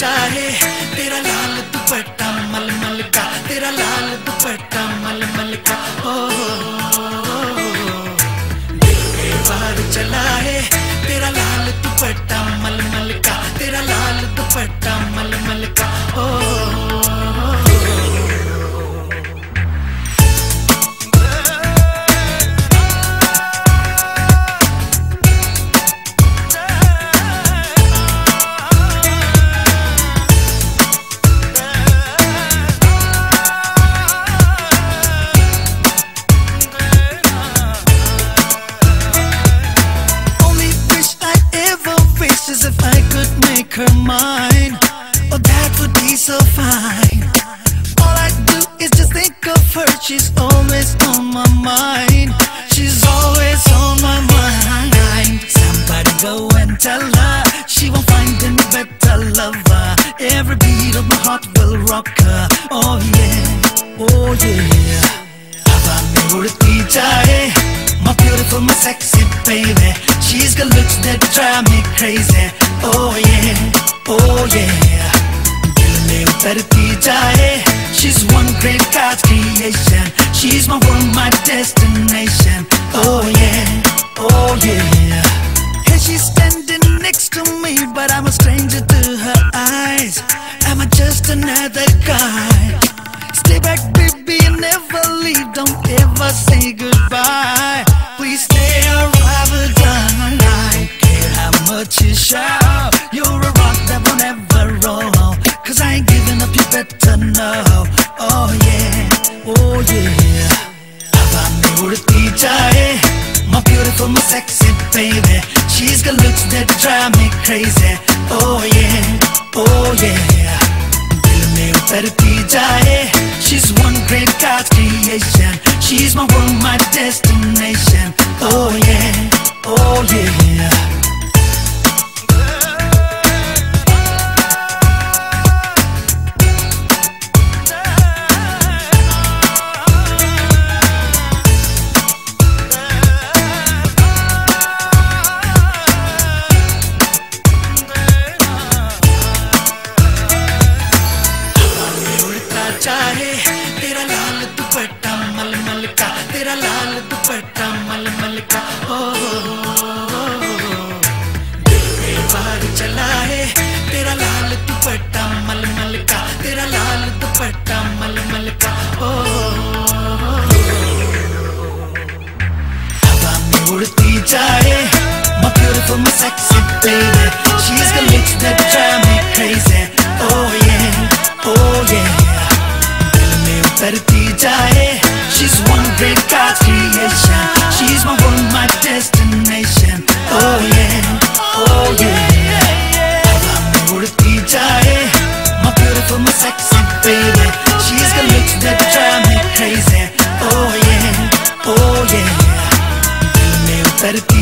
चाहे if I could make her mine. Oh, that would be so fine. All I do is just think of her. She's always on my mind. She's always on my mind. Somebody go and tell her. She won't find any better lover. Every beat of my heart will rock her. Oh yeah, oh yeah. Abba, me, my beautiful, my sexy baby She's got looks that drive me crazy Oh yeah, oh yeah दिल में उतरती जाए She's one great God's creation She's my world, my destination Oh yeah, know Oh yeah, oh yeah. Havana udti jaye My beautiful, my sexy baby. She's got looks that drive me crazy. Oh yeah, oh yeah. Dil mein utarti jaye She's one great God's creation. She's my world, my destination. Oh yeah, oh yeah. उड़ती जाए My beautiful, my sexy baby She's gonna make that drive me crazy said it